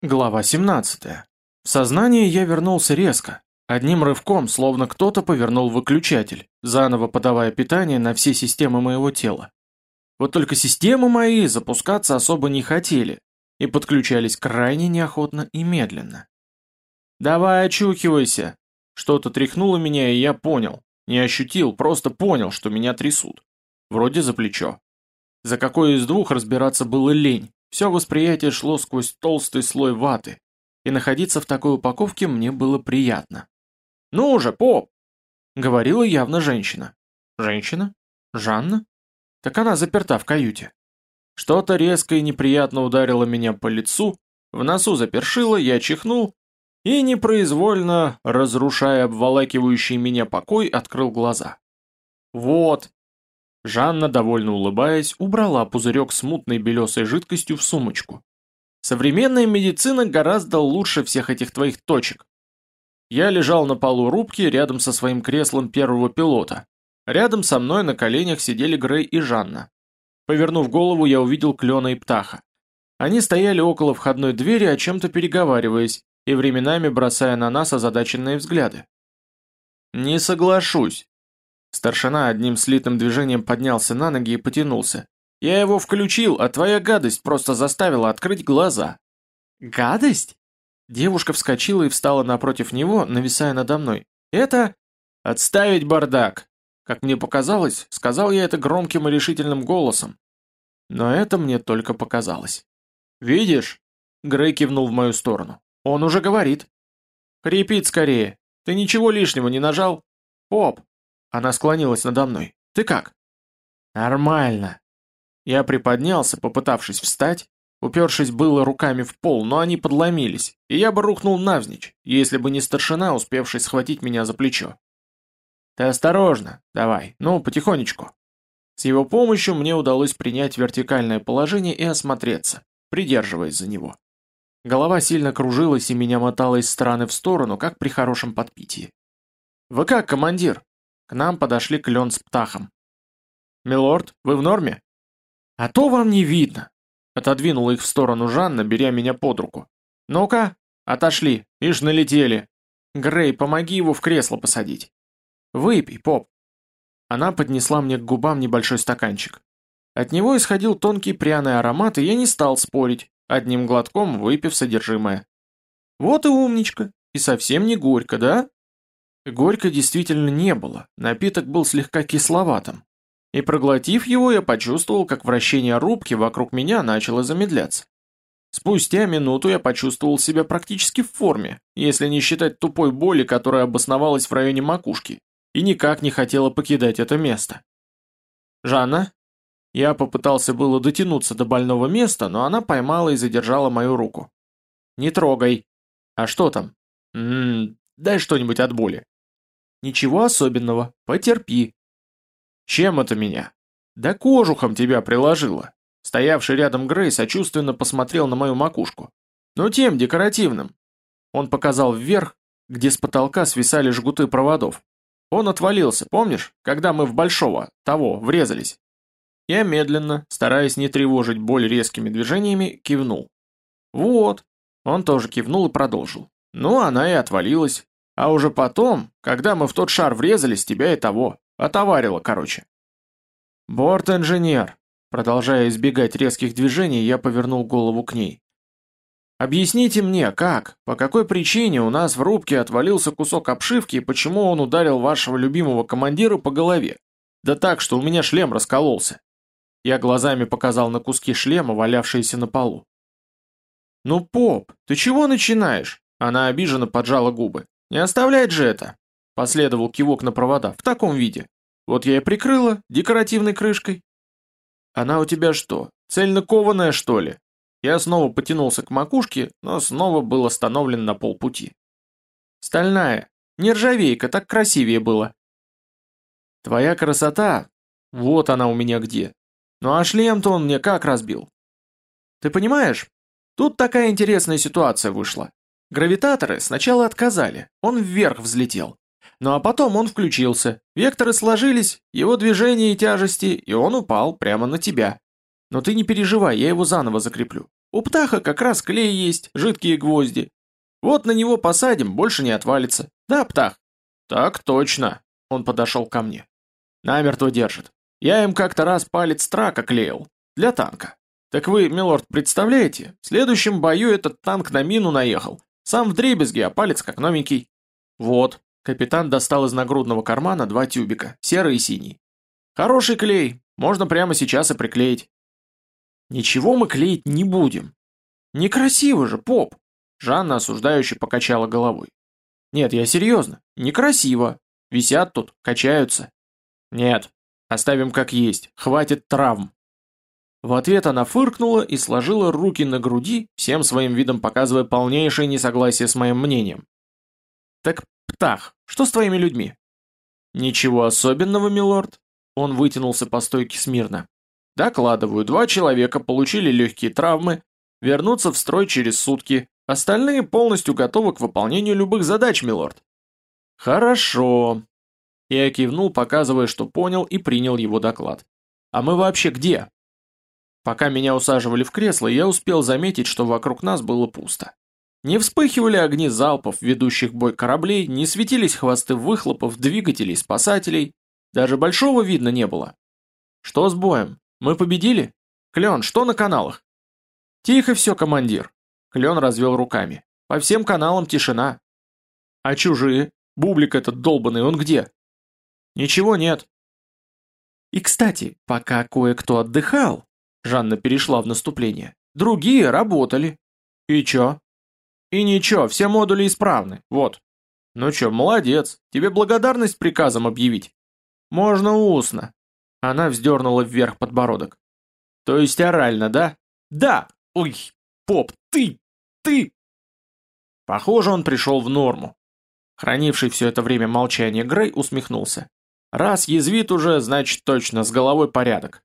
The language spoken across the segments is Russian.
Глава 17. В сознание я вернулся резко, одним рывком, словно кто-то повернул выключатель, заново подавая питание на все системы моего тела. Вот только системы мои запускаться особо не хотели и подключались крайне неохотно и медленно. «Давай очухивайся!» Что-то тряхнуло меня, и я понял, не ощутил, просто понял, что меня трясут. Вроде за плечо. За какой из двух разбираться было лень. Все восприятие шло сквозь толстый слой ваты, и находиться в такой упаковке мне было приятно. «Ну уже, поп!» — говорила явно женщина. «Женщина? Жанна? Так она заперта в каюте». Что-то резко и неприятно ударило меня по лицу, в носу запершило, я чихнул и, непроизвольно, разрушая обволакивающий меня покой, открыл глаза. «Вот, Жанна, довольно улыбаясь, убрала пузырек с мутной белесой жидкостью в сумочку. «Современная медицина гораздо лучше всех этих твоих точек». Я лежал на полу рубки рядом со своим креслом первого пилота. Рядом со мной на коленях сидели Грей и Жанна. Повернув голову, я увидел Клена и Птаха. Они стояли около входной двери, о чем-то переговариваясь, и временами бросая на нас озадаченные взгляды. «Не соглашусь», Старшина одним слитым движением поднялся на ноги и потянулся. «Я его включил, а твоя гадость просто заставила открыть глаза». «Гадость?» Девушка вскочила и встала напротив него, нависая надо мной. «Это...» «Отставить бардак!» Как мне показалось, сказал я это громким и решительным голосом. Но это мне только показалось. «Видишь?» Грей кивнул в мою сторону. «Он уже говорит». «Хрипит скорее. Ты ничего лишнего не нажал?» «Поп, она склонилась надо мной. «Ты как?» «Нормально». Я приподнялся, попытавшись встать, упершись было руками в пол, но они подломились, и я бы рухнул навзничь, если бы не старшина, успевший схватить меня за плечо. «Ты осторожно, давай, ну, потихонечку». С его помощью мне удалось принять вертикальное положение и осмотреться, придерживаясь за него. Голова сильно кружилась и меня мотала из стороны в сторону, как при хорошем подпитии. «Вы как, командир?» К нам подошли клен с птахом. «Милорд, вы в норме?» «А то вам не видно!» Отодвинула их в сторону Жанна, беря меня под руку. «Ну-ка, отошли, ишь налетели. Грей, помоги его в кресло посадить. Выпей, поп». Она поднесла мне к губам небольшой стаканчик. От него исходил тонкий пряный аромат, и я не стал спорить, одним глотком выпив содержимое. «Вот и умничка, и совсем не горько, да?» Горько действительно не было, напиток был слегка кисловатым. И проглотив его, я почувствовал, как вращение рубки вокруг меня начало замедляться. Спустя минуту я почувствовал себя практически в форме, если не считать тупой боли, которая обосновалась в районе макушки, и никак не хотела покидать это место. «Жанна?» Я попытался было дотянуться до больного места, но она поймала и задержала мою руку. «Не трогай». «А что там?» «Ммм, дай что-нибудь от боли». Ничего особенного, потерпи. Чем это меня? Да кожухом тебя приложило. Стоявший рядом Грей сочувственно посмотрел на мою макушку. Ну тем декоративным. Он показал вверх, где с потолка свисали жгуты проводов. Он отвалился, помнишь, когда мы в Большого, того, врезались? Я медленно, стараясь не тревожить боль резкими движениями, кивнул. Вот. Он тоже кивнул и продолжил. Ну, она и отвалилась. А уже потом, когда мы в тот шар врезались, тебя и того. Отоварило, короче. Борт-инженер. Продолжая избегать резких движений, я повернул голову к ней. Объясните мне, как, по какой причине у нас в рубке отвалился кусок обшивки и почему он ударил вашего любимого командира по голове? Да так, что у меня шлем раскололся. Я глазами показал на куски шлема, валявшиеся на полу. «Ну, поп, ты чего начинаешь?» Она обиженно поджала губы. «Не оставлять же это!» Последовал кивок на провода. «В таком виде. Вот я и прикрыла, декоративной крышкой». «Она у тебя что, цельно кованая, что ли?» Я снова потянулся к макушке, но снова был остановлен на полпути. «Стальная. Нержавейка, так красивее было». «Твоя красота? Вот она у меня где. Ну а шлем-то он мне как разбил?» «Ты понимаешь, тут такая интересная ситуация вышла. Гравитаторы сначала отказали, он вверх взлетел. Ну а потом он включился, векторы сложились, его движение и тяжести, и он упал прямо на тебя. Но ты не переживай, я его заново закреплю. У птаха как раз клей есть, жидкие гвозди. Вот на него посадим, больше не отвалится. Да, птах? Так точно. Он подошел ко мне. Намертво держит. Я им как-то раз палец трака клеил. Для танка. Так вы, милорд, представляете? В следующем бою этот танк на мину наехал. Сам в дребезге, а палец как новенький. Вот. Капитан достал из нагрудного кармана два тюбика, серый и синий. Хороший клей, можно прямо сейчас и приклеить. Ничего мы клеить не будем. Некрасиво же, поп. Жанна осуждающе покачала головой. Нет, я серьезно, некрасиво. Висят тут, качаются. Нет, оставим как есть, хватит травм. В ответ она фыркнула и сложила руки на груди, всем своим видом показывая полнейшее несогласие с моим мнением. «Так, Птах, что с твоими людьми?» «Ничего особенного, милорд». Он вытянулся по стойке смирно. «Докладываю, два человека получили легкие травмы, вернутся в строй через сутки, остальные полностью готовы к выполнению любых задач, милорд». «Хорошо». Я кивнул, показывая, что понял и принял его доклад. «А мы вообще где?» Пока меня усаживали в кресло, я успел заметить, что вокруг нас было пусто. Не вспыхивали огни залпов, ведущих бой кораблей, не светились хвосты выхлопов, двигателей, спасателей. Даже большого видно не было. Что с боем? Мы победили? Клен, что на каналах? Тихо все, командир. Клен развел руками. По всем каналам тишина. А чужие? Бублик этот долбанный, он где? Ничего нет. И, кстати, пока кое-кто отдыхал, Жанна перешла в наступление. Другие работали. И чё? И ничего, все модули исправны, вот. Ну чё, молодец, тебе благодарность приказом объявить. Можно устно. Она вздернула вверх подбородок. То есть орально, да? Да! Ой, поп, ты! Ты! Похоже, он пришел в норму. Хранивший все это время молчание Грей усмехнулся. Раз язвит уже, значит точно, с головой порядок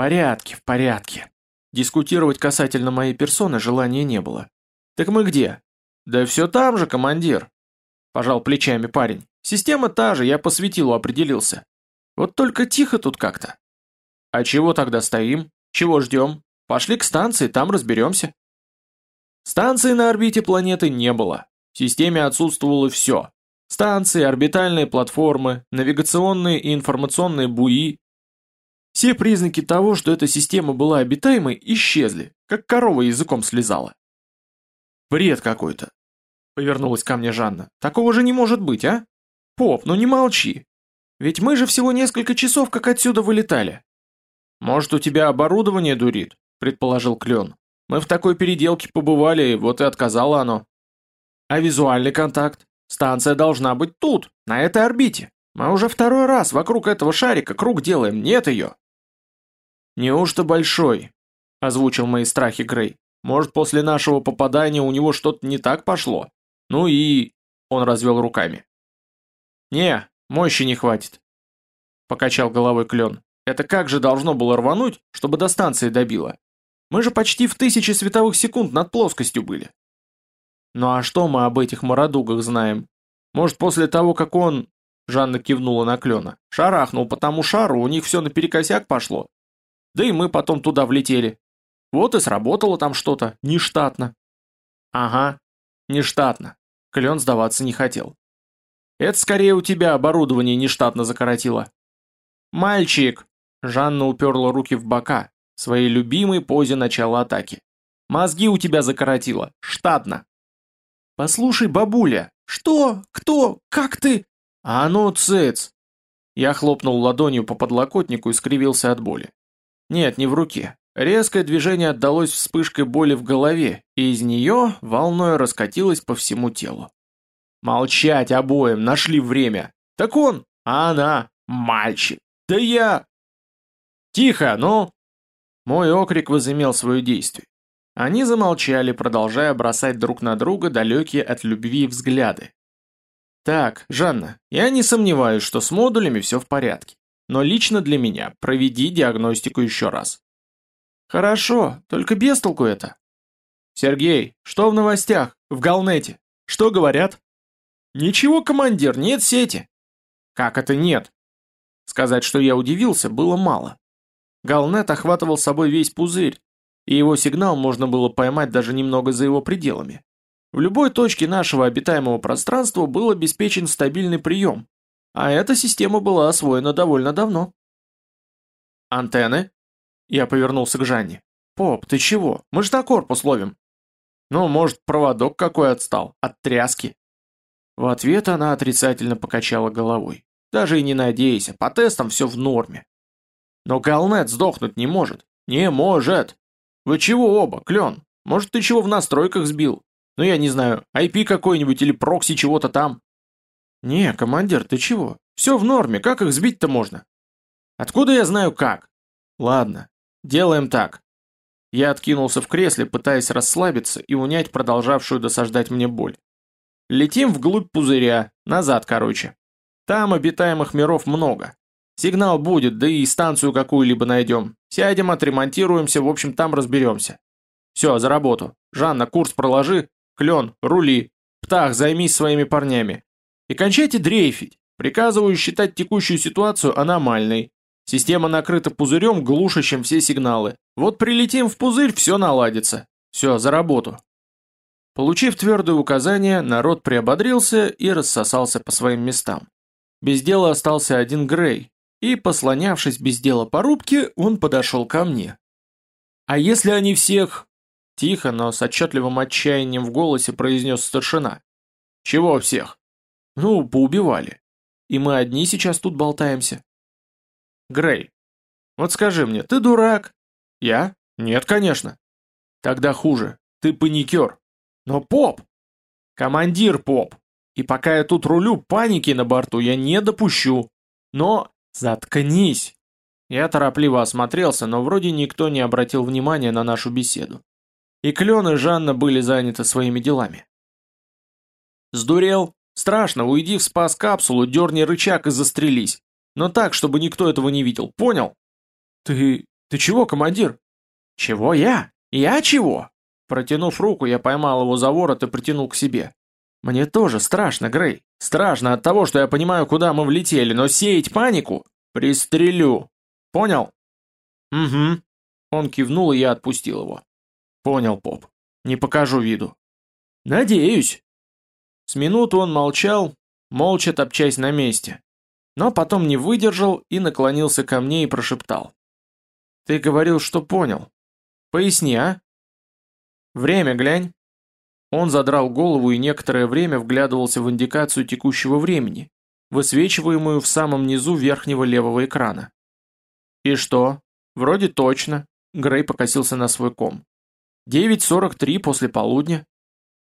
порядке, в порядке. Дискутировать касательно моей персоны желания не было. Так мы где? Да все там же, командир. Пожал плечами парень. Система та же, я по светилу определился. Вот только тихо тут как-то. А чего тогда стоим? Чего ждем? Пошли к станции, там разберемся. Станции на орбите планеты не было. В системе отсутствовало все. Станции, орбитальные платформы, навигационные и информационные буи, все признаки того, что эта система была обитаемой, исчезли, как корова языком слезала. «Бред какой-то», — повернулась ко мне Жанна. «Такого же не может быть, а? Поп, ну не молчи. Ведь мы же всего несколько часов как отсюда вылетали». «Может, у тебя оборудование дурит?» — предположил Клен. «Мы в такой переделке побывали, вот и отказало оно». «А визуальный контакт? Станция должна быть тут, на этой орбите. Мы уже второй раз вокруг этого шарика круг делаем, нет ее». «Неужто большой?» – озвучил мои страхи Грей. «Может, после нашего попадания у него что-то не так пошло? Ну и...» – он развел руками. «Не, мощи не хватит», – покачал головой Клен. «Это как же должно было рвануть, чтобы до станции добило? Мы же почти в тысячи световых секунд над плоскостью были». «Ну а что мы об этих мародугах знаем? Может, после того, как он...» Жанна кивнула на Клена. «Шарахнул по тому шару, у них все наперекосяк пошло. Да и мы потом туда влетели. Вот и сработало там что-то, нештатно. Ага, нештатно. Клен сдаваться не хотел. Это скорее у тебя оборудование нештатно закоротило. Мальчик! Жанна уперла руки в бока, своей любимой позе начала атаки. Мозги у тебя закоротило, штатно. Послушай, бабуля, что? Кто? Как ты? А ну, цыц! Я хлопнул ладонью по подлокотнику и скривился от боли. Нет, не в руке. Резкое движение отдалось вспышкой боли в голове, и из нее волной раскатилось по всему телу. Молчать обоим, нашли время. Так он, а она, мальчик. Да я... Тихо, ну... Мой окрик возымел свое действие. Они замолчали, продолжая бросать друг на друга далекие от любви взгляды. Так, Жанна, я не сомневаюсь, что с модулями все в порядке но лично для меня проведи диагностику еще раз. Хорошо, только без толку это. Сергей, что в новостях, в Галнете? Что говорят? Ничего, командир, нет сети. Как это нет? Сказать, что я удивился, было мало. Галнет охватывал собой весь пузырь, и его сигнал можно было поймать даже немного за его пределами. В любой точке нашего обитаемого пространства был обеспечен стабильный прием, а эта система была освоена довольно давно. «Антенны?» Я повернулся к Жанне. «Поп, ты чего? Мы ж на корпус ловим». «Ну, может, проводок какой отстал, от тряски». В ответ она отрицательно покачала головой. Даже и не надейся, по тестам все в норме. Но Галнет сдохнуть не может. Не может. Вы чего оба, Клен? Может, ты чего в настройках сбил? Ну, я не знаю, IP какой-нибудь или прокси чего-то там. Не, командир, ты чего? Все в норме, как их сбить-то можно? Откуда я знаю как? Ладно, делаем так. Я откинулся в кресле, пытаясь расслабиться и унять продолжавшую досаждать мне боль. Летим вглубь пузыря, назад, короче. Там обитаемых миров много. Сигнал будет, да и станцию какую-либо найдем. Сядем, отремонтируемся, в общем, там разберемся. Все, за работу. Жанна, курс проложи. Клен, рули. Птах, займись своими парнями. И кончайте дрейфить. Приказываю считать текущую ситуацию аномальной. Система накрыта пузырем, глушащим все сигналы. Вот прилетим в пузырь, все наладится. Все, за работу. Получив твердое указание, народ приободрился и рассосался по своим местам. Без дела остался один Грей, и, послонявшись без дела по рубке, он подошел ко мне. «А если они всех...» Тихо, но с отчетливым отчаянием в голосе произнес старшина. «Чего всех?» «Ну, поубивали. И мы одни сейчас тут болтаемся». «Грей, вот скажи мне, ты дурак?» «Я? Нет, конечно». «Тогда хуже. Ты паникер». «Но поп!» «Командир поп!» И пока я тут рулю, паники на борту я не допущу. Но... Заткнись! Я торопливо осмотрелся, но вроде никто не обратил внимания на нашу беседу. И Клен и Жанна были заняты своими делами. Сдурел? Страшно, уйди в спас-капсулу, дерни рычаг и застрелись. Но так, чтобы никто этого не видел, понял? Ты... ты чего, командир? Чего я? Я чего? Протянув руку, я поймал его за ворот и притянул к себе. Мне тоже страшно, Грей. Страшно от того, что я понимаю, куда мы влетели, но сеять панику пристрелю. Понял? Угу. Он кивнул, и я отпустил его. Понял, Поп. Не покажу виду. Надеюсь. С минуту он молчал, молча топчась на месте. Но потом не выдержал и наклонился ко мне и прошептал. Ты говорил, что понял. Поясни, а? Время глянь. Он задрал голову и некоторое время вглядывался в индикацию текущего времени, высвечиваемую в самом низу верхнего левого экрана. «И что? Вроде точно», — Грей покосился на свой ком. «9.43 после полудня».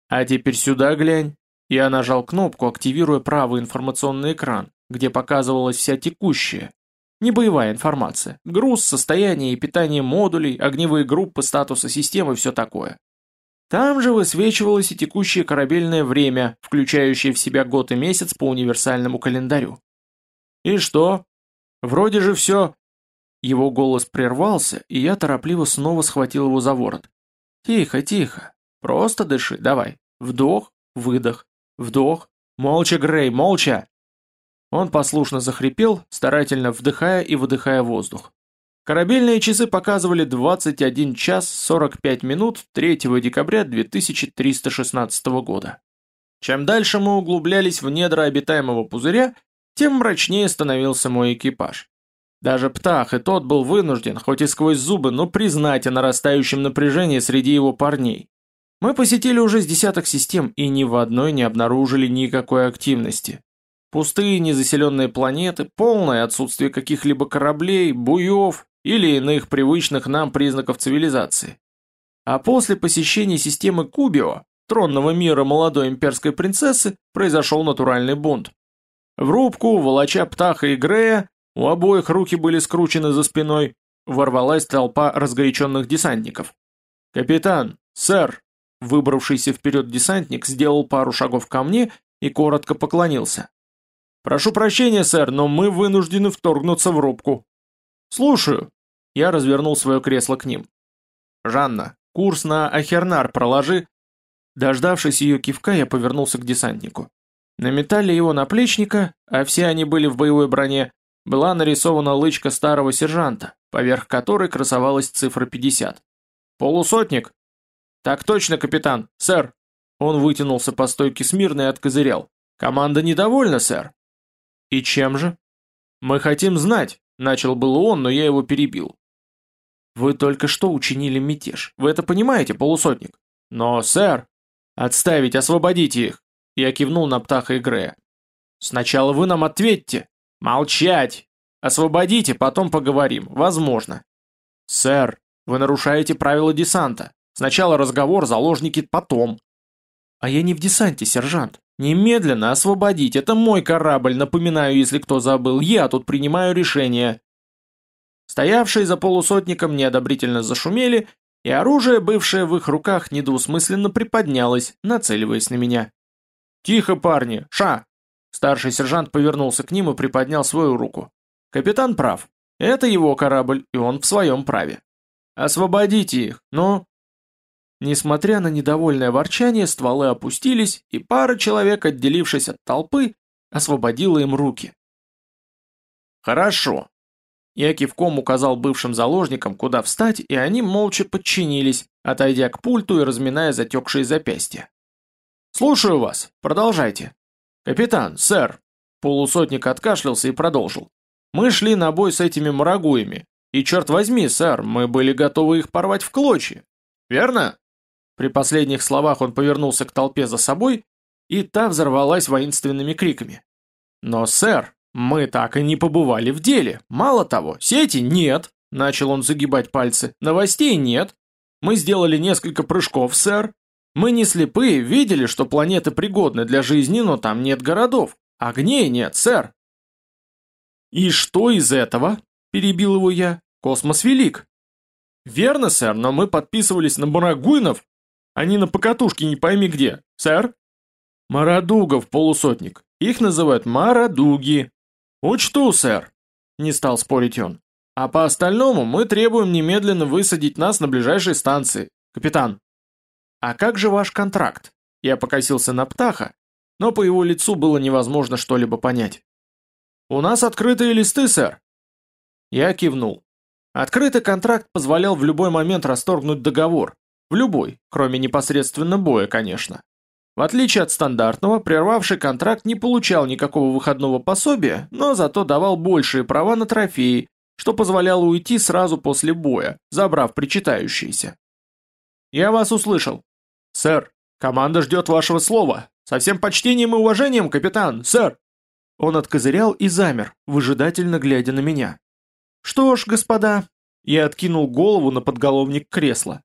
«А теперь сюда глянь». Я нажал кнопку, активируя правый информационный экран, где показывалась вся текущая, не боевая информация, груз, состояние и питание модулей, огневые группы, статуса системы все такое. Там же высвечивалось и текущее корабельное время, включающее в себя год и месяц по универсальному календарю. «И что? Вроде же все...» Его голос прервался, и я торопливо снова схватил его за ворот. «Тихо, тихо. Просто дыши, давай. Вдох, выдох, вдох. Молча, Грей, молча!» Он послушно захрипел, старательно вдыхая и выдыхая воздух. Корабельные часы показывали 21 час 45 минут 3 декабря 2316 года. Чем дальше мы углублялись в недра обитаемого пузыря, тем мрачнее становился мой экипаж. Даже Птах и тот был вынужден, хоть и сквозь зубы, но признать о нарастающем напряжении среди его парней. Мы посетили уже с десяток систем и ни в одной не обнаружили никакой активности. Пустые незаселенные планеты, полное отсутствие каких-либо кораблей, буев или иных привычных нам признаков цивилизации. А после посещения системы Кубио, тронного мира молодой имперской принцессы, произошел натуральный бунт. В рубку, волоча Птаха и Грея, у обоих руки были скручены за спиной, ворвалась толпа разгоряченных десантников. «Капитан! Сэр!» Выбравшийся вперед десантник сделал пару шагов ко мне и коротко поклонился. «Прошу прощения, сэр, но мы вынуждены вторгнуться в рубку. «Слушаю». Я развернул свое кресло к ним. «Жанна, курс на Ахернар проложи». Дождавшись ее кивка, я повернулся к десантнику. На металле его наплечника, а все они были в боевой броне, была нарисована лычка старого сержанта, поверх которой красовалась цифра 50. полусотник?» «Так точно, капитан, сэр!» Он вытянулся по стойке смирно и откозырял. «Команда недовольна, сэр!» «И чем же?» «Мы хотим знать», — начал было он, но я его перебил. «Вы только что учинили мятеж. Вы это понимаете, полусотник?» «Но, сэр...» «Отставить, освободите их!» Я кивнул на Птаха и Грея. «Сначала вы нам ответьте!» «Молчать! Освободите, потом поговорим. Возможно». «Сэр, вы нарушаете правила десанта. Сначала разговор, заложники потом». «А я не в десанте, сержант. Немедленно освободить, это мой корабль, напоминаю, если кто забыл. Я тут принимаю решение». Стоявшие за полусотником неодобрительно зашумели, и оружие, бывшее в их руках, недвусмысленно приподнялось, нацеливаясь на меня. «Тихо, парни! Ша!» Старший сержант повернулся к ним и приподнял свою руку. «Капитан прав. Это его корабль, и он в своем праве. Освободите их, ну...» Несмотря на недовольное ворчание, стволы опустились, и пара человек, отделившись от толпы, освободила им руки. «Хорошо». Я кивком указал бывшим заложникам, куда встать, и они молча подчинились, отойдя к пульту и разминая затекшие запястья. «Слушаю вас. Продолжайте». «Капитан, сэр». Полусотник откашлялся и продолжил. «Мы шли на бой с этими марагуями, и черт возьми, сэр, мы были готовы их порвать в клочья. Верно?» При последних словах он повернулся к толпе за собой, и та взорвалась воинственными криками. «Но, сэр, мы так и не побывали в деле. Мало того, сети нет», — начал он загибать пальцы, «новостей нет. Мы сделали несколько прыжков, сэр. Мы не слепые, видели, что планеты пригодны для жизни, но там нет городов. Огней нет, сэр». «И что из этого?» – перебил его я. «Космос велик». «Верно, сэр, но мы подписывались на Барагуинов, они на покатушке не пойми где. Сэр? Марадугов, полусотник. Их называют марадуги. Учту, сэр. Не стал спорить он. А по остальному мы требуем немедленно высадить нас на ближайшей станции. Капитан. А как же ваш контракт? Я покосился на Птаха, но по его лицу было невозможно что-либо понять. «У нас открытые листы, сэр!» Я кивнул. Открытый контракт позволял в любой момент расторгнуть договор, в любой, кроме непосредственно боя, конечно. В отличие от стандартного, прервавший контракт не получал никакого выходного пособия, но зато давал большие права на трофеи, что позволяло уйти сразу после боя, забрав причитающиеся. «Я вас услышал». «Сэр, команда ждет вашего слова. Со всем почтением и уважением, капитан, сэр!» Он откозырял и замер, выжидательно глядя на меня. «Что ж, господа...» Я откинул голову на подголовник кресла.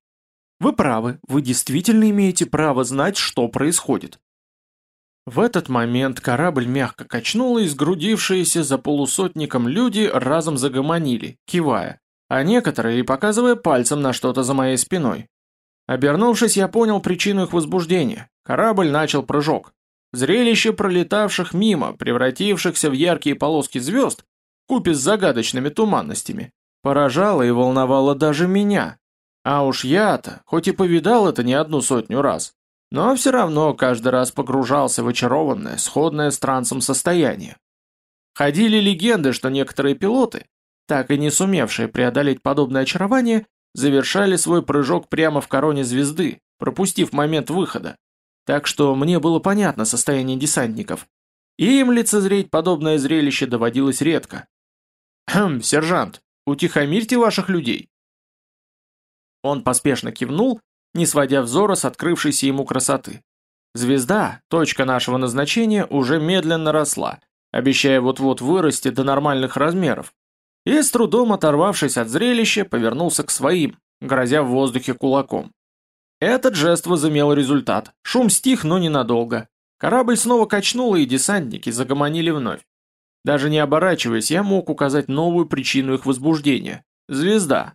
Вы правы, вы действительно имеете право знать, что происходит. В этот момент корабль мягко качнуло, и сгрудившиеся за полусотником люди разом загомонили, кивая, а некоторые показывая пальцем на что-то за моей спиной. Обернувшись, я понял причину их возбуждения. Корабль начал прыжок. Зрелище пролетавших мимо, превратившихся в яркие полоски звезд, купе с загадочными туманностями, поражало и волновало даже меня, а уж я-то, хоть и повидал это не одну сотню раз, но все равно каждый раз погружался в очарованное, сходное с трансом состояние. Ходили легенды, что некоторые пилоты, так и не сумевшие преодолеть подобное очарование, завершали свой прыжок прямо в короне звезды, пропустив момент выхода. Так что мне было понятно состояние десантников. И им лицезреть подобное зрелище доводилось редко. «Хм, сержант, утихомирьте ваших людей», он поспешно кивнул, не сводя взора с открывшейся ему красоты. Звезда, точка нашего назначения, уже медленно росла, обещая вот-вот вырасти до нормальных размеров. И с трудом оторвавшись от зрелища, повернулся к своим, грозя в воздухе кулаком. Этот жест возымел результат. Шум стих, но ненадолго. Корабль снова качнуло, и десантники загомонили вновь. Даже не оборачиваясь, я мог указать новую причину их возбуждения. Звезда,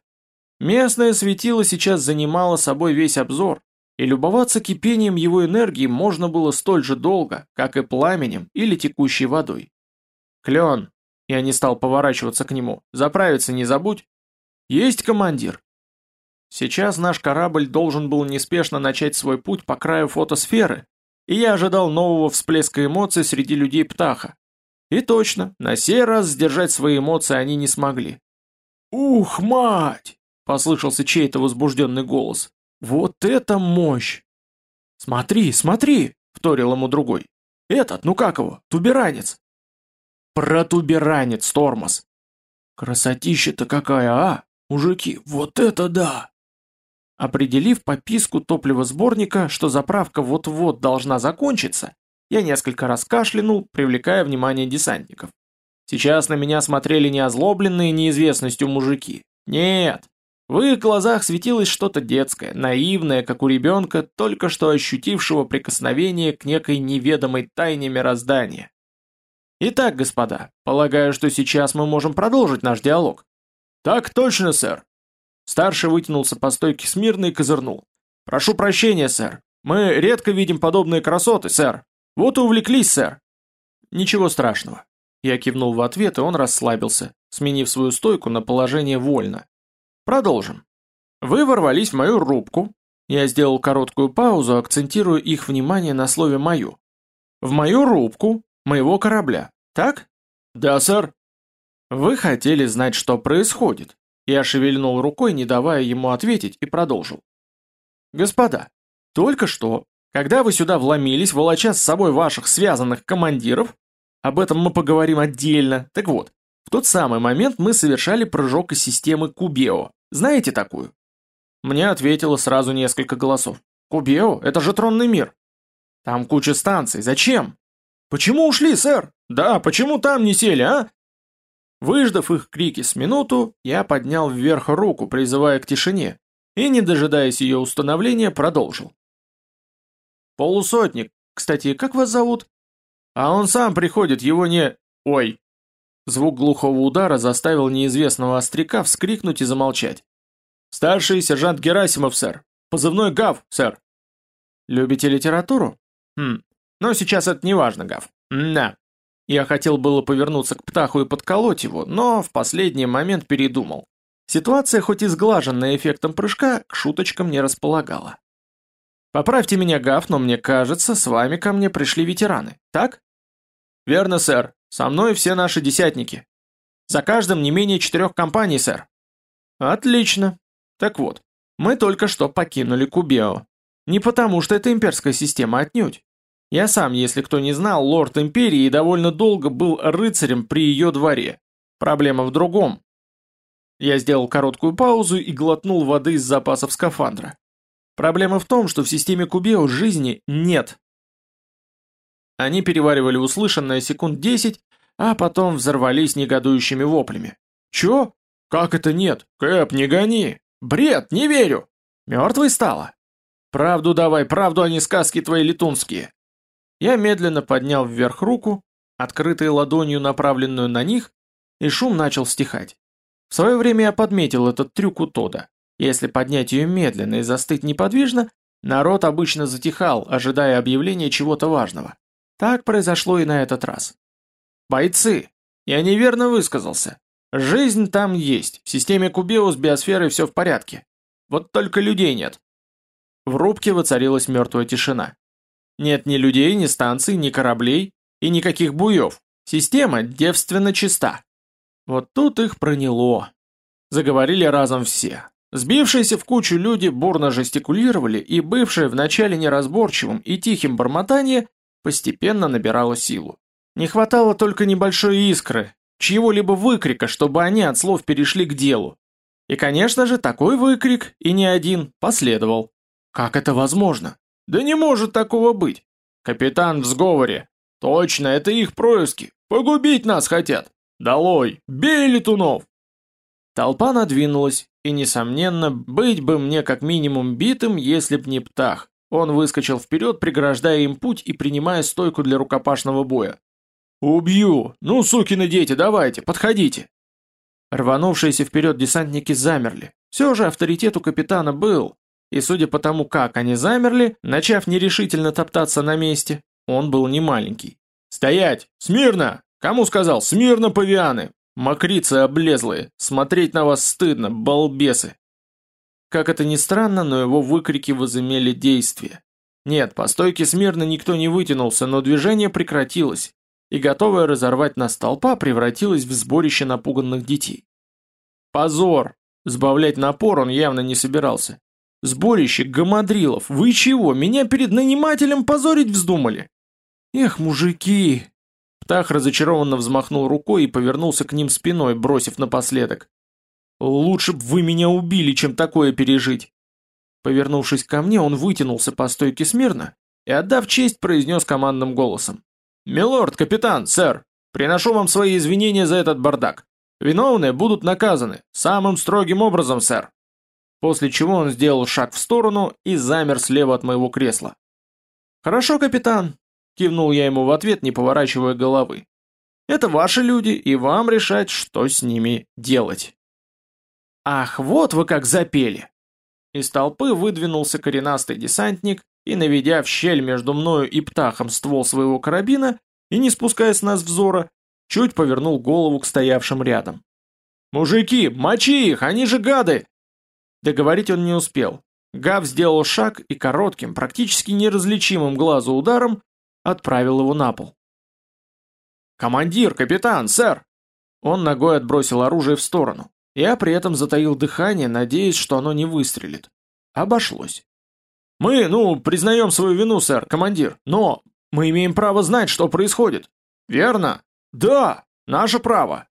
Местное светило сейчас занимало собой весь обзор, и любоваться кипением его энергии можно было столь же долго, как и пламенем или текущей водой. «Клен!» Я не стал поворачиваться к нему. «Заправиться не забудь!» «Есть, командир!» Сейчас наш корабль должен был неспешно начать свой путь по краю фотосферы, и я ожидал нового всплеска эмоций среди людей птаха. И точно, на сей раз сдержать свои эмоции они не смогли. «Ух, мать!» Послышался чей-то возбужденный голос. «Вот это мощь!» «Смотри, смотри!» — вторил ему другой. «Этот, ну как его, туберанец!» «Протуберанец, тормоз!» «Красотища-то какая, а! Мужики, вот это да!» Определив пописку топливосборника, что заправка вот-вот должна закончиться, я несколько раз кашлянул, привлекая внимание десантников. Сейчас на меня смотрели не озлобленные неизвестностью мужики. Нет, в их глазах светилось что-то детское, наивное, как у ребенка, только что ощутившего прикосновение к некой неведомой тайне мироздания. Итак, господа, полагаю, что сейчас мы можем продолжить наш диалог. Так точно, сэр. Старший вытянулся по стойке смирно и козырнул. Прошу прощения, сэр. Мы редко видим подобные красоты, сэр. Вот и увлеклись, сэр. Ничего страшного. Я кивнул в ответ, и он расслабился, сменив свою стойку на положение вольно. Продолжим. Вы ворвались в мою рубку. Я сделал короткую паузу, акцентируя их внимание на слове «мою». В мою рубку моего корабля, так? Да, сэр. Вы хотели знать, что происходит. Я шевельнул рукой, не давая ему ответить, и продолжил. Господа, только что, когда вы сюда вломились, волоча с собой ваших связанных командиров, об этом мы поговорим отдельно, так вот, тот самый момент мы совершали прыжок из системы Кубео. Знаете такую? Мне ответило сразу несколько голосов. Кубео? Это же тронный мир. Там куча станций. Зачем? Почему ушли, сэр? Да, почему там не сели, а? Выждав их крики с минуту, я поднял вверх руку, призывая к тишине, и, не дожидаясь ее установления, продолжил. «Полусотник. Кстати, как вас зовут?» «А он сам приходит, его не...» «Ой, Звук глухого удара заставил неизвестного остряка вскрикнуть и замолчать. «Старший сержант Герасимов, сэр! Позывной Гав, сэр!» «Любите литературу?» «Хм, но сейчас это не важно, Гав. На!» Я хотел было повернуться к Птаху и подколоть его, но в последний момент передумал. Ситуация, хоть и сглаженная эффектом прыжка, к шуточкам не располагала. «Поправьте меня, Гав, но мне кажется, с вами ко мне пришли ветераны, так?» «Верно, сэр. Со мной все наши десятники. За каждым не менее четырех компаний, сэр. Отлично. Так вот, мы только что покинули Кубео. Не потому, что это имперская система отнюдь. Я сам, если кто не знал, лорд империи и довольно долго был рыцарем при ее дворе. Проблема в другом. Я сделал короткую паузу и глотнул воды из запасов скафандра. Проблема в том, что в системе Кубео жизни нет. Они переваривали услышанное секунд десять, а потом взорвались негодующими воплями. «Чё? Как это нет? Кэп, не гони! Бред, не верю! Мёртвой стала? Правду давай, правду, а не сказки твои летунские!» Я медленно поднял вверх руку, открытой ладонью направленную на них, и шум начал стихать. В свое время я подметил этот трюк у Тода. Если поднять ее медленно и застыть неподвижно, народ обычно затихал, ожидая объявления чего-то важного. Так произошло и на этот раз. Бойцы, я неверно высказался. Жизнь там есть, в системе Кубеус биосферы все в порядке. Вот только людей нет. В рубке воцарилась мертвая тишина. Нет ни людей, ни станций, ни кораблей и никаких буев. Система девственно чиста. Вот тут их проняло. Заговорили разом все. Сбившиеся в кучу люди бурно жестикулировали, и бывшее вначале неразборчивым и тихим бормотание постепенно набирала силу. Не хватало только небольшой искры, чьего-либо выкрика, чтобы они от слов перешли к делу. И, конечно же, такой выкрик, и не один, последовал. Как это возможно? Да не может такого быть. Капитан в сговоре. Точно, это их происки. Погубить нас хотят. Долой, бей летунов. Толпа надвинулась, и, несомненно, быть бы мне как минимум битым, если б не птах. Он выскочил вперед, преграждая им путь и принимая стойку для рукопашного боя. «Убью! Ну, сукины дети, давайте, подходите!» Рванувшиеся вперед десантники замерли. Все же авторитет у капитана был, и судя по тому, как они замерли, начав нерешительно топтаться на месте, он был не маленький. «Стоять! Смирно! Кому сказал? Смирно, павианы! Мокрицы облезлые! Смотреть на вас стыдно, балбесы!» Как это ни странно, но его выкрики возымели действие. Нет, по стойке смирно никто не вытянулся, но движение прекратилось, и готовая разорвать нас толпа превратилась в сборище напуганных детей. Позор! Сбавлять напор он явно не собирался. «Сборище гамадрилов, вы чего, меня перед нанимателем позорить вздумали?» «Эх, мужики!» Птах разочарованно взмахнул рукой и повернулся к ним спиной, бросив напоследок. «Лучше б вы меня убили, чем такое пережить!» Повернувшись ко мне, он вытянулся по стойке смирно и, отдав честь, произнес командным голосом. «Милорд, капитан, сэр, приношу вам свои извинения за этот бардак. Виновные будут наказаны, самым строгим образом, сэр». После чего он сделал шаг в сторону и замер слева от моего кресла. «Хорошо, капитан», — кивнул я ему в ответ, не поворачивая головы. «Это ваши люди, и вам решать, что с ними делать». «Ах, вот вы как запели!» Из толпы выдвинулся коренастый десантник и, наведя в щель между мною и птахом ствол своего карабина и не спуская с нас взора, чуть повернул голову к стоявшим рядом. «Мужики, мочи их, они же гады!» Договорить он не успел. Гав сделал шаг и коротким, практически неразличимым глазу ударом отправил его на пол. «Командир, капитан, сэр!» Он ногой отбросил оружие в сторону. Я при этом затаил дыхание, надеясь, что оно не выстрелит. Обошлось. «Мы, ну, признаем свою вину, сэр, командир, но мы имеем право знать, что происходит. Верно? Да, наше право!»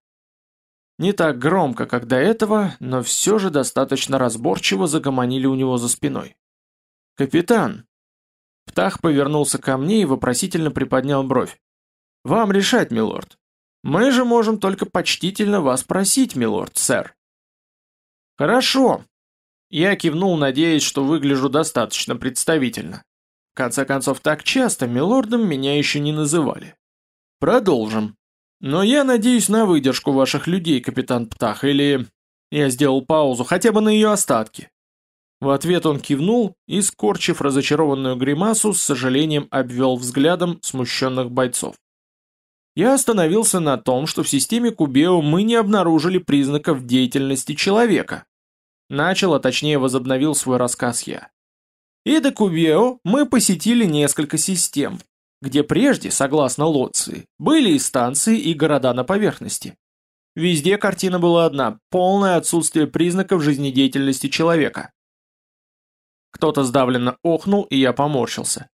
Не так громко, как до этого, но все же достаточно разборчиво загомонили у него за спиной. «Капитан!» Птах повернулся ко мне и вопросительно приподнял бровь. «Вам решать, милорд. Мы же можем только почтительно вас просить, милорд, сэр». «Хорошо!» Я кивнул, надеясь, что выгляжу достаточно представительно. В конце концов, так часто милордом меня еще не называли. Продолжим. Но я надеюсь на выдержку ваших людей, капитан Птах, или... Я сделал паузу, хотя бы на ее остатки. В ответ он кивнул и, скорчив разочарованную гримасу, с сожалением обвел взглядом смущенных бойцов. Я остановился на том, что в системе Кубео мы не обнаружили признаков деятельности человека. Начал, а точнее возобновил свой рассказ я. И до Кубео мы посетили несколько систем, где прежде, согласно Лоции, были и станции, и города на поверхности. Везде картина была одна – полное отсутствие признаков жизнедеятельности человека. Кто-то сдавленно охнул, и я поморщился.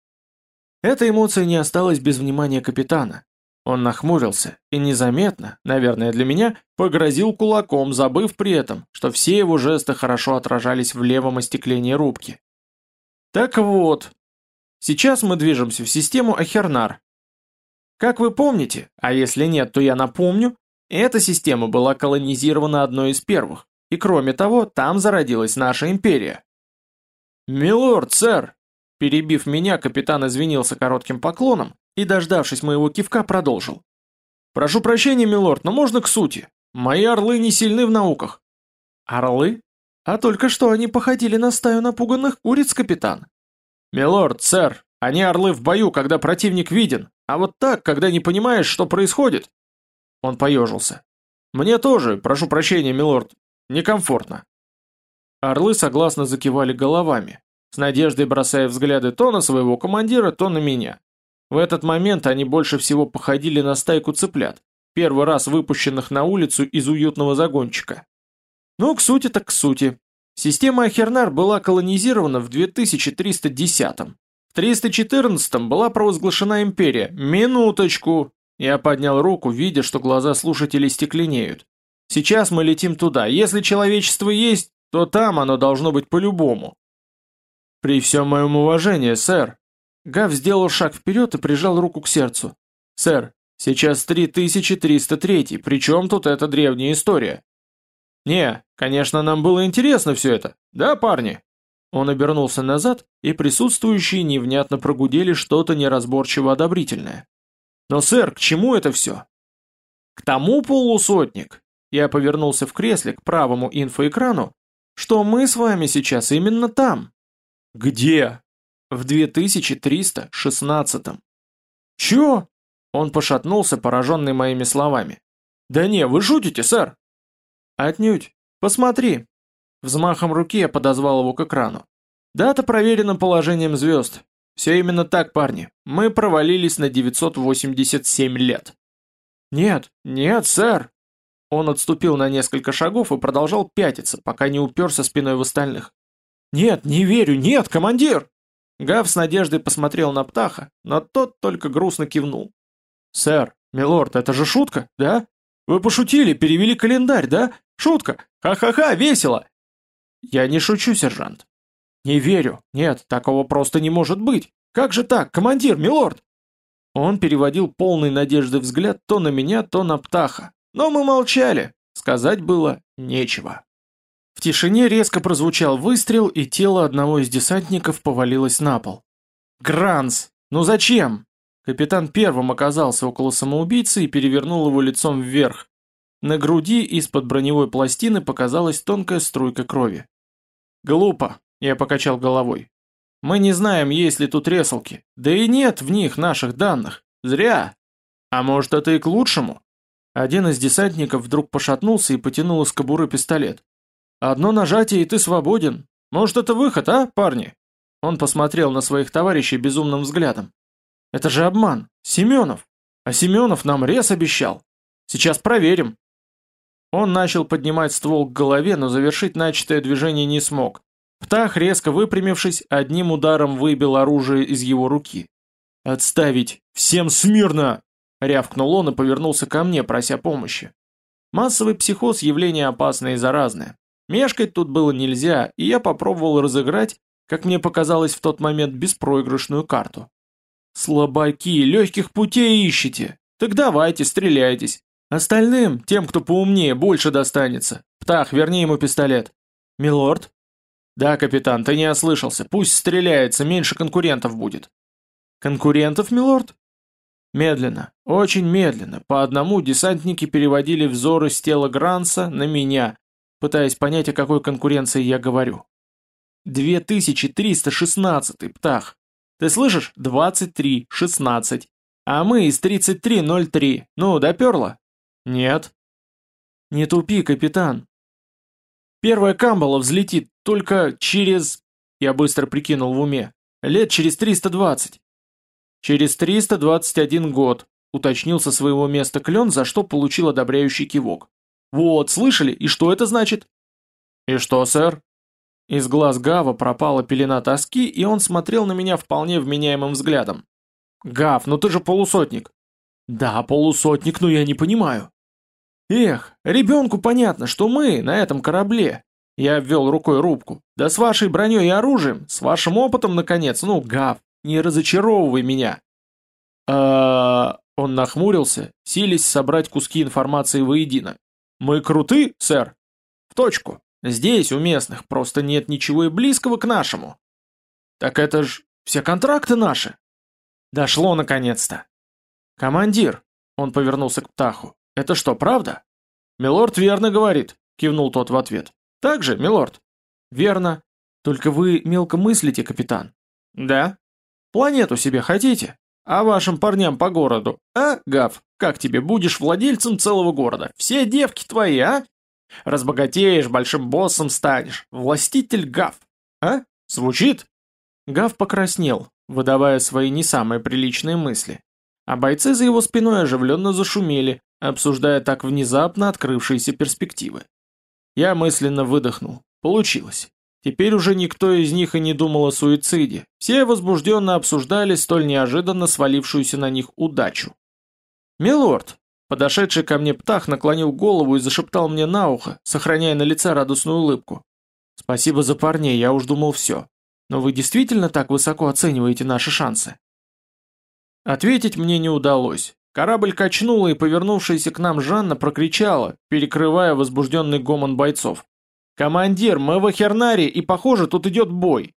Эта эмоция не осталась без внимания капитана. Он нахмурился и незаметно, наверное для меня, погрозил кулаком, забыв при этом, что все его жесты хорошо отражались в левом остеклении рубки. Так вот, Сейчас мы движемся в систему Ахернар. Как вы помните, а если нет, то я напомню, эта система была колонизирована одной из первых, и кроме того, там зародилась наша империя. «Милорд, сэр!» Перебив меня, капитан извинился коротким поклоном и, дождавшись моего кивка, продолжил. «Прошу прощения, милорд, но можно к сути. Мои орлы не сильны в науках». «Орлы? А только что они походили на стаю напуганных куриц, капитан. «Милорд, сэр, они орлы в бою, когда противник виден, а вот так, когда не понимаешь, что происходит». Он поежился. «Мне тоже, прошу прощения, милорд, некомфортно». Орлы согласно закивали головами, с надеждой бросая взгляды то на своего командира, то на меня. В этот момент они больше всего походили на стайку цыплят, первый раз выпущенных на улицу из уютного загончика. Ну, к сути так к сути. Система Ахернар была колонизирована в 2310-м. В 314-м была провозглашена империя. Минуточку! Я поднял руку, видя, что глаза слушателей стекленеют. Сейчас мы летим туда. Если человечество есть, то там оно должно быть по-любому. При всем моем уважении, сэр. Гав сделал шаг вперед и прижал руку к сердцу. Сэр, сейчас 3303, причем тут эта древняя история? «Не, конечно, нам было интересно все это. Да, парни?» Он обернулся назад, и присутствующие невнятно прогудели что-то неразборчиво одобрительное. «Но, сэр, к чему это все?» «К тому, полусотник!» Я повернулся в кресле к правому инфоэкрану, что мы с вами сейчас именно там. «Где?» «В 2316-м». «Чё?» Он пошатнулся, пораженный моими словами. «Да не, вы шутите, сэр!» «Отнюдь. Посмотри». Взмахом руки я подозвал его к экрану. «Дата проверена положением звезд. Все именно так, парни. Мы провалились на 987 лет». «Нет, нет, сэр». Он отступил на несколько шагов и продолжал пятиться, пока не уперся спиной в остальных. «Нет, не верю, нет, командир!» Гав с надеждой посмотрел на Птаха, но тот только грустно кивнул. «Сэр, милорд, это же шутка, да? Вы пошутили, перевели календарь, да? Шутка! Ха-ха-ха, весело!» «Я не шучу, сержант». «Не верю. Нет, такого просто не может быть. Как же так, командир, милорд?» Он переводил полный надежды взгляд то на меня, то на Птаха. Но мы молчали. Сказать было нечего. В тишине резко прозвучал выстрел, и тело одного из десантников повалилось на пол. «Гранс! Ну зачем?» Капитан первым оказался около самоубийцы и перевернул его лицом вверх. На груди из-под броневой пластины показалась тонкая струйка крови. «Глупо», — я покачал головой. «Мы не знаем, есть ли тут ресалки. Да и нет в них наших данных. Зря. А может, это и к лучшему?» Один из десантников вдруг пошатнулся и потянул из кобуры пистолет. Одно нажатие, и ты свободен. Может, это выход, а, парни?» Он посмотрел на своих товарищей безумным взглядом. «Это же обман. Семенов. А Семенов нам рез обещал. Сейчас проверим». Он начал поднимать ствол к голове, но завершить начатое движение не смог. Птах, резко выпрямившись, одним ударом выбил оружие из его руки. «Отставить! Всем смирно!» — рявкнул он и повернулся ко мне, прося помощи. Массовый психоз – явление опасное и заразное. Мешкать тут было нельзя, и я попробовал разыграть, как мне показалось в тот момент, беспроигрышную карту. «Слабаки, легких путей ищете! Так давайте, стреляйтесь! Остальным, тем, кто поумнее, больше достанется. Птах, верни ему пистолет». «Милорд?» «Да, капитан, ты не ослышался. Пусть стреляется, меньше конкурентов будет». «Конкурентов, милорд?» Медленно, очень медленно, по одному десантники переводили взоры с тела Гранса на меня, пытаясь понять, о какой конкуренции я говорю. 2316 птах. Ты слышишь? 2316. А мы из 3303. Ну, доперло? Нет. Не тупи, капитан. Первая камбала взлетит только через... Я быстро прикинул в уме. Лет через 320. Через 321 год, уточнил со своего места клен, за что получил одобряющий кивок. «Вот, слышали? И что это значит?» «И что, сэр?» Из глаз Гава пропала пелена тоски, и он смотрел на меня вполне вменяемым взглядом. «Гав, ну ты же полусотник!» «Да, полусотник, но я не понимаю». «Эх, ребенку понятно, что мы на этом корабле». Я обвел рукой рубку. «Да с вашей броней и оружием, с вашим опытом, наконец, ну, Гав, не разочаровывай меня». Он нахмурился, силясь собрать куски информации воедино. «Мы круты, сэр?» «В точку. Здесь, у местных, просто нет ничего и близкого к нашему». «Так это ж все контракты наши». «Дошло наконец-то». «Командир», — он повернулся к Птаху, — «это что, правда?» «Милорд верно говорит», — кивнул тот в ответ. «Так же, милорд?» «Верно. Только вы мелко мыслите, капитан». «Да». «Планету себе хотите?» А вашим парням по городу, а, Гав, как тебе будешь владельцем целого города? Все девки твои, а? Разбогатеешь, большим боссом станешь. Властитель Гав. А? Звучит? Гав покраснел, выдавая свои не самые приличные мысли. А бойцы за его спиной оживленно зашумели, обсуждая так внезапно открывшиеся перспективы. Я мысленно выдохнул. Получилось. Теперь уже никто из них и не думал о суициде. Все возбужденно обсуждали столь неожиданно свалившуюся на них удачу. «Милорд!» Подошедший ко мне птах наклонил голову и зашептал мне на ухо, сохраняя на лице радостную улыбку. «Спасибо за парней, я уж думал все. Но вы действительно так высоко оцениваете наши шансы?» Ответить мне не удалось. Корабль качнула и повернувшаяся к нам Жанна прокричала, перекрывая возбужденный гомон бойцов. «Командир, мы в Ахернаре, и, похоже, тут идет бой!»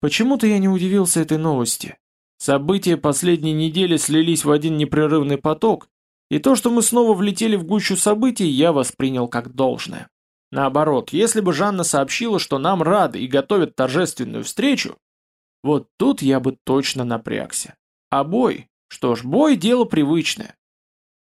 Почему-то я не удивился этой новости. События последней недели слились в один непрерывный поток, и то, что мы снова влетели в гущу событий, я воспринял как должное. Наоборот, если бы Жанна сообщила, что нам рады и готовят торжественную встречу, вот тут я бы точно напрягся. А бой? Что ж, бой – дело привычное.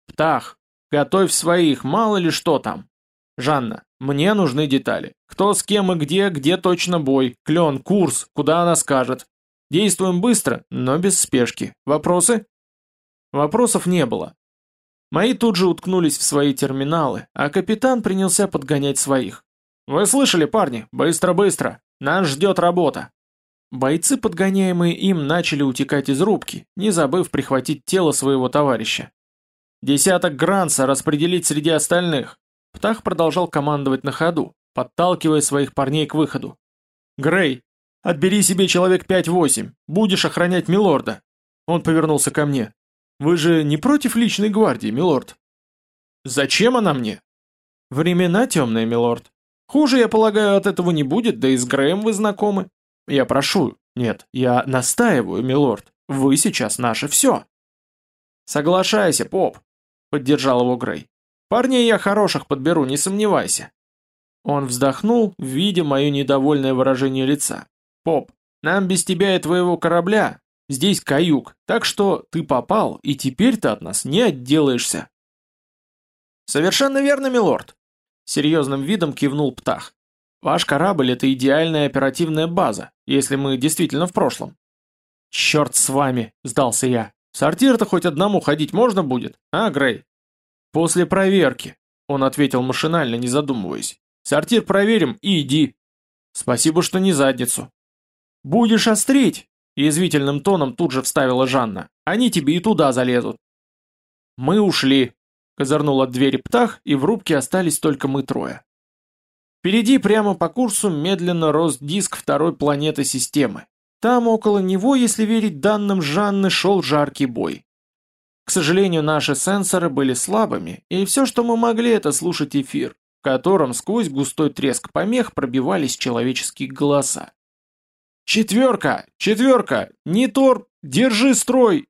Птах, готовь своих, мало ли что там. Жанна, мне нужны детали. Кто с кем и где, где точно бой, клен, курс, куда она скажет. Действуем быстро, но без спешки. Вопросы? Вопросов не было. Мои тут же уткнулись в свои терминалы, а капитан принялся подгонять своих. «Вы слышали, парни? Быстро-быстро! Нас ждет работа!» Бойцы, подгоняемые им, начали утекать из рубки, не забыв прихватить тело своего товарища. «Десяток Гранса распределить среди остальных!» Птах продолжал командовать на ходу, подталкивая своих парней к выходу. «Грей, отбери себе человек пять-восемь, будешь охранять Милорда!» Он повернулся ко мне. «Вы же не против личной гвардии, Милорд?» «Зачем она мне?» «Времена темные, Милорд. Хуже, я полагаю, от этого не будет, да и с Греем вы знакомы. Я прошу, нет, я настаиваю, милорд, вы сейчас наше все. Соглашайся, поп, поддержал его Грей. Парней я хороших подберу, не сомневайся. Он вздохнул, видя мое недовольное выражение лица. Поп, нам без тебя и твоего корабля здесь каюк, так что ты попал, и теперь ты от нас не отделаешься. Совершенно верно, милорд. Серьезным видом кивнул Птах. Ваш корабль — это идеальная оперативная база, если мы действительно в прошлом. Черт с вами, сдался я. В сортир-то хоть одному ходить можно будет, а, Грей? После проверки, он ответил машинально, не задумываясь. Сортир проверим и иди. Спасибо, что не задницу. Будешь острить, язвительным тоном тут же вставила Жанна. Они тебе и туда залезут. Мы ушли, Козырнул от двери птах, и в рубке остались только мы трое. Впереди прямо по курсу медленно рос диск второй планеты системы. Там около него, если верить данным Жанны, шел жаркий бой. К сожалению, наши сенсоры были слабыми, и все, что мы могли, это слушать эфир, в котором сквозь густой треск помех пробивались человеческие голоса. «Четверка! Четверка! Нитор! Держи строй!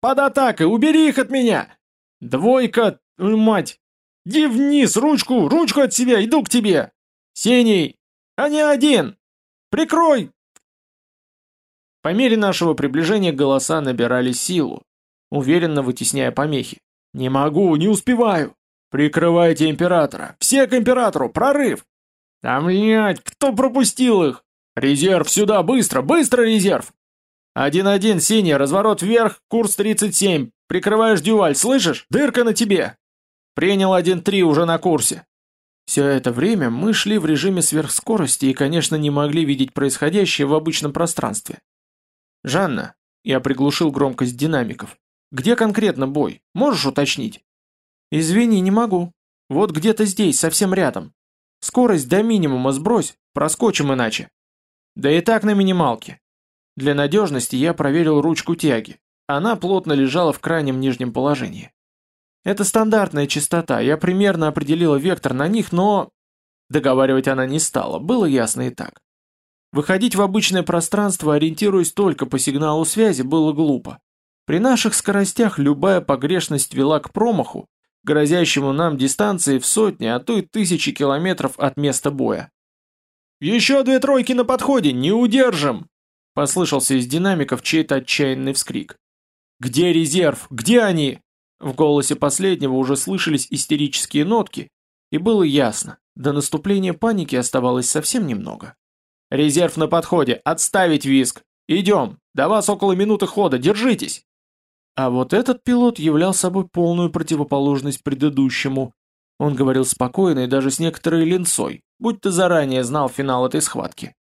Под атакой! Убери их от меня! «Двойка, мать! Ди вниз, ручку, ручку от себя, иду к тебе! Синий! А не один! Прикрой!» По мере нашего приближения голоса набирали силу, уверенно вытесняя помехи. «Не могу, не успеваю! Прикрывайте императора! Все к императору! Прорыв!» «Там, блядь, кто пропустил их? Резерв сюда, быстро, быстро резерв!» «Один-один, синий, разворот вверх, курс 37, Прикрываешь дюваль, слышишь? Дырка на тебе!» «Принял 1-3 уже на курсе». Все это время мы шли в режиме сверхскорости и, конечно, не могли видеть происходящее в обычном пространстве. «Жанна», я приглушил громкость динамиков, «где конкретно бой? Можешь уточнить?» «Извини, не могу. Вот где-то здесь, совсем рядом. Скорость до минимума сбрось, проскочим иначе». «Да и так на минималке». Для надежности я проверил ручку тяги. Она плотно лежала в крайнем нижнем положении. Это стандартная частота, я примерно определила вектор на них, но... Договаривать она не стала, было ясно и так. Выходить в обычное пространство, ориентируясь только по сигналу связи, было глупо. При наших скоростях любая погрешность вела к промаху, грозящему нам дистанции в сотни, а то и тысячи километров от места боя. «Еще две тройки на подходе, не удержим!» Послышался из динамиков чей-то отчаянный вскрик. «Где резерв? Где они?» В голосе последнего уже слышались истерические нотки, и было ясно, до наступления паники оставалось совсем немного. «Резерв на подходе! Отставить виск! Идем! До вас около минуты хода! Держитесь!» А вот этот пилот являл собой полную противоположность предыдущему. Он говорил спокойно и даже с некоторой линцой, будто заранее знал финал этой схватки.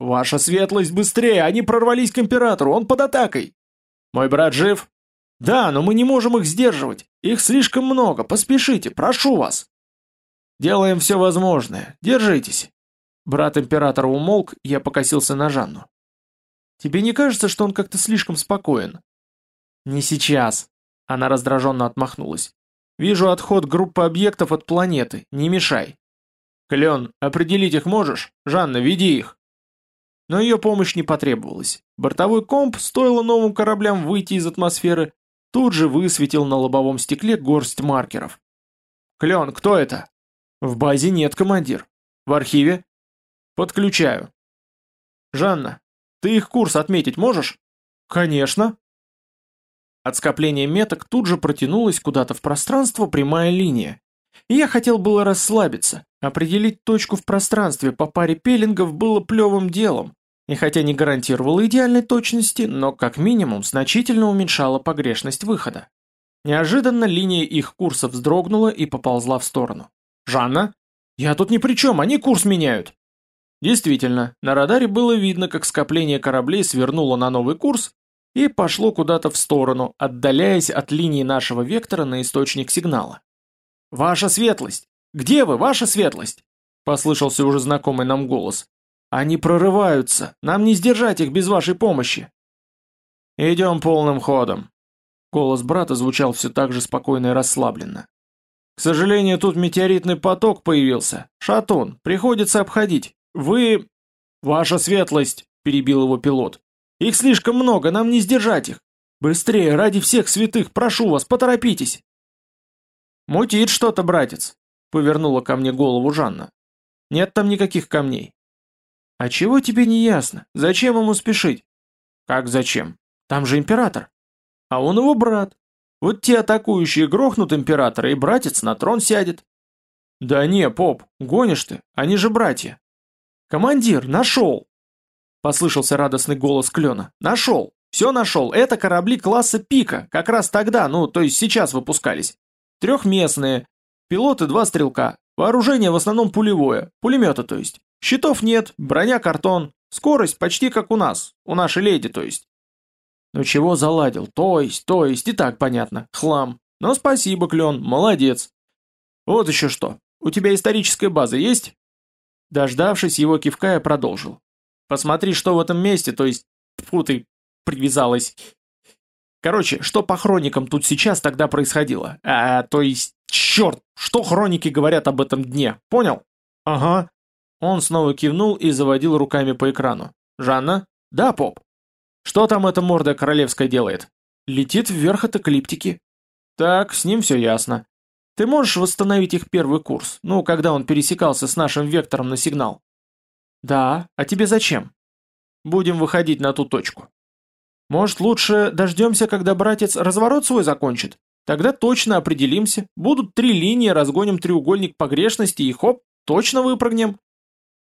«Ваша светлость, быстрее! Они прорвались к императору! Он под атакой!» «Мой брат жив?» «Да, но мы не можем их сдерживать. Их слишком много. Поспешите, прошу вас!» «Делаем все возможное. Держитесь!» Брат императора умолк, я покосился на Жанну. «Тебе не кажется, что он как-то слишком спокоен?» «Не сейчас!» Она раздраженно отмахнулась. «Вижу отход группы объектов от планеты. Не мешай!» «Клен, определить их можешь? Жанна, веди их!» Но ее помощь не потребовалась. Бортовой комп, стоило новым кораблям выйти из атмосферы, тут же высветил на лобовом стекле горсть маркеров. «Клен, кто это?» «В базе нет, командир». «В архиве?» «Подключаю». «Жанна, ты их курс отметить можешь?» «Конечно». От скопления меток тут же протянулась куда-то в пространство прямая линия. И я хотел было расслабиться, определить точку в пространстве по паре пеленгов было плевым делом, и хотя не гарантировало идеальной точности, но как минимум значительно уменьшало погрешность выхода. Неожиданно линия их курса вздрогнула и поползла в сторону. «Жанна? Я тут ни при чем, они курс меняют!» Действительно, на радаре было видно, как скопление кораблей свернуло на новый курс и пошло куда-то в сторону, отдаляясь от линии нашего вектора на источник сигнала. «Ваша светлость! Где вы, ваша светлость?» Послышался уже знакомый нам голос. «Они прорываются! Нам не сдержать их без вашей помощи!» «Идем полным ходом!» Голос брата звучал все так же спокойно и расслабленно. «К сожалению, тут метеоритный поток появился. Шатун, приходится обходить. Вы...» «Ваша светлость!» – перебил его пилот. «Их слишком много, нам не сдержать их. Быстрее, ради всех святых, прошу вас, поторопитесь!» «Мутит что-то, братец!» – повернула ко мне голову Жанна. «Нет там никаких камней». «А чего тебе не ясно? Зачем ему спешить?» «Как зачем? Там же император». «А он его брат. Вот те атакующие грохнут императора, и братец на трон сядет». «Да не, поп, гонишь ты, они же братья». «Командир, нашел!» Послышался радостный голос Клена. «Нашел! Все нашел! Это корабли класса Пика, как раз тогда, ну, то есть сейчас выпускались. Трехместные. Пилоты два стрелка. Вооружение в основном пулевое. Пулемета, то есть. Щитов нет, броня картон. Скорость почти как у нас. У нашей леди, то есть. Ну чего заладил? То есть, то есть, и так понятно. Хлам. Но спасибо, Клен, молодец. Вот еще что. У тебя историческая база есть? Дождавшись его кивка, я продолжил. Посмотри, что в этом месте, то есть... Фу ты, привязалась. Короче, что по хроникам тут сейчас тогда происходило? А, то есть, черт, что хроники говорят об этом дне, понял? Ага. Он снова кивнул и заводил руками по экрану. Жанна? Да, поп. Что там эта морда королевская делает? Летит вверх от эклиптики. Так, с ним все ясно. Ты можешь восстановить их первый курс, ну, когда он пересекался с нашим вектором на сигнал? Да, а тебе зачем? Будем выходить на ту точку. Может, лучше дождемся, когда братец разворот свой закончит? Тогда точно определимся. Будут три линии, разгоним треугольник погрешности и хоп, точно выпрыгнем.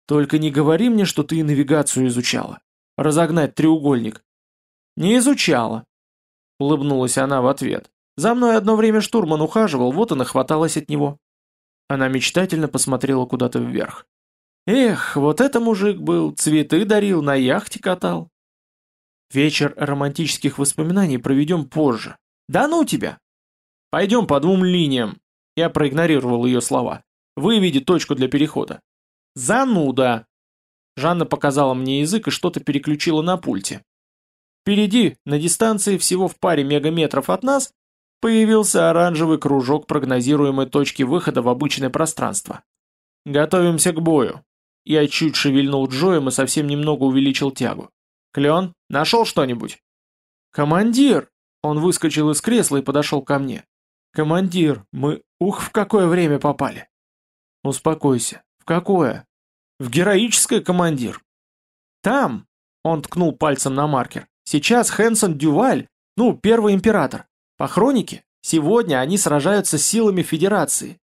Только не говори мне, что ты навигацию изучала. Разогнать треугольник. Не изучала. Улыбнулась она в ответ. За мной одно время штурман ухаживал, вот и нахваталась от него. Она мечтательно посмотрела куда-то вверх. Эх, вот это мужик был, цветы дарил, на яхте катал. Вечер романтических воспоминаний проведем позже. Да ну тебя! Пойдем по двум линиям. Я проигнорировал ее слова. Выведи точку для перехода. Зануда! Жанна показала мне язык и что-то переключила на пульте. Впереди, на дистанции всего в паре мегаметров от нас, появился оранжевый кружок прогнозируемой точки выхода в обычное пространство. Готовимся к бою. Я чуть шевельнул Джоем и совсем немного увеличил тягу. «Клен, нашел что-нибудь?» «Командир!» Он выскочил из кресла и подошел ко мне. «Командир, мы... Ух, в какое время попали!» «Успокойся. В какое?» «В героическое, командир!» «Там!» Он ткнул пальцем на маркер. «Сейчас Хэнсон Дюваль, ну, первый император. По хронике, сегодня они сражаются с силами Федерации.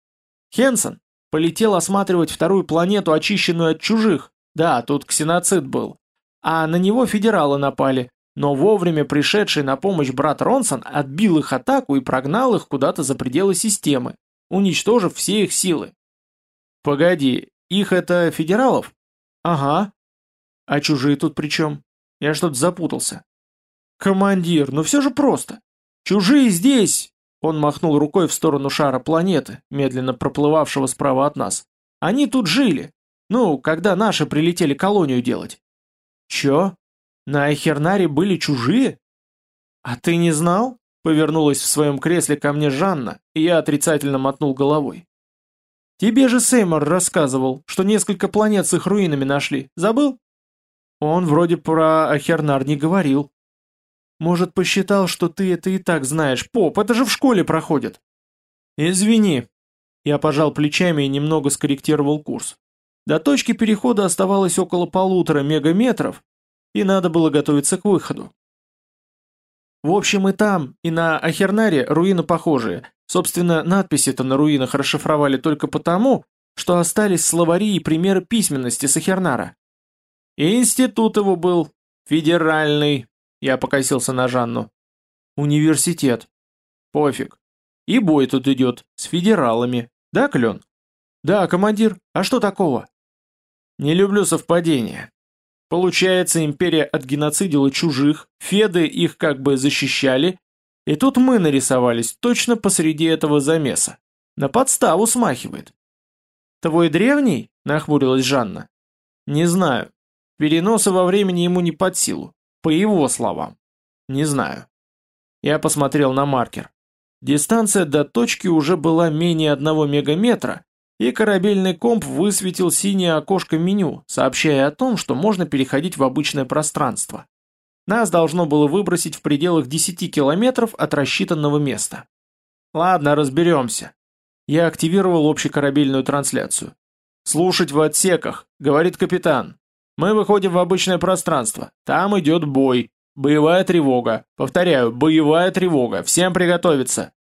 Хэнсон полетел осматривать вторую планету, очищенную от чужих. Да, тут ксеноцид был а на него федералы напали, но вовремя пришедший на помощь брат Ронсон отбил их атаку и прогнал их куда-то за пределы системы, уничтожив все их силы. Погоди, их это федералов? Ага. А чужие тут при чем? Я что-то запутался. Командир, ну все же просто. Чужие здесь! Он махнул рукой в сторону шара планеты, медленно проплывавшего справа от нас. Они тут жили. Ну, когда наши прилетели колонию делать. «Чё? На Айхернаре были чужие?» «А ты не знал?» — повернулась в своем кресле ко мне Жанна, и я отрицательно мотнул головой. «Тебе же Сеймор рассказывал, что несколько планет с их руинами нашли. Забыл?» «Он вроде про Ахернар не говорил». «Может, посчитал, что ты это и так знаешь. Поп, это же в школе проходит». «Извини». Я пожал плечами и немного скорректировал курс. До точки перехода оставалось около полутора мегаметров, и надо было готовиться к выходу. В общем, и там, и на Ахернаре руины похожие. Собственно, надписи-то на руинах расшифровали только потому, что остались словари и примеры письменности с Ахернара. И институт его был. Федеральный. Я покосился на Жанну. Университет. Пофиг. И бой тут идет, с федералами. Да, Клен? Да, командир. А что такого? Не люблю совпадения. Получается, империя отгеноцидила чужих, феды их как бы защищали, и тут мы нарисовались точно посреди этого замеса. На подставу смахивает. «Твой древний?» – нахмурилась Жанна. «Не знаю. Переносы во времени ему не под силу. По его словам. Не знаю». Я посмотрел на маркер. Дистанция до точки уже была менее одного мегаметра, и корабельный комп высветил синее окошко меню, сообщая о том, что можно переходить в обычное пространство. Нас должно было выбросить в пределах 10 километров от рассчитанного места. Ладно, разберемся. Я активировал общекорабельную трансляцию. «Слушать в отсеках», — говорит капитан. «Мы выходим в обычное пространство. Там идет бой. Боевая тревога. Повторяю, боевая тревога. Всем приготовиться».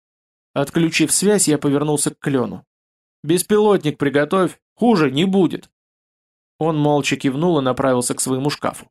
Отключив связь, я повернулся к Клену. «Беспилотник приготовь, хуже не будет». Он молча кивнул и направился к своему шкафу.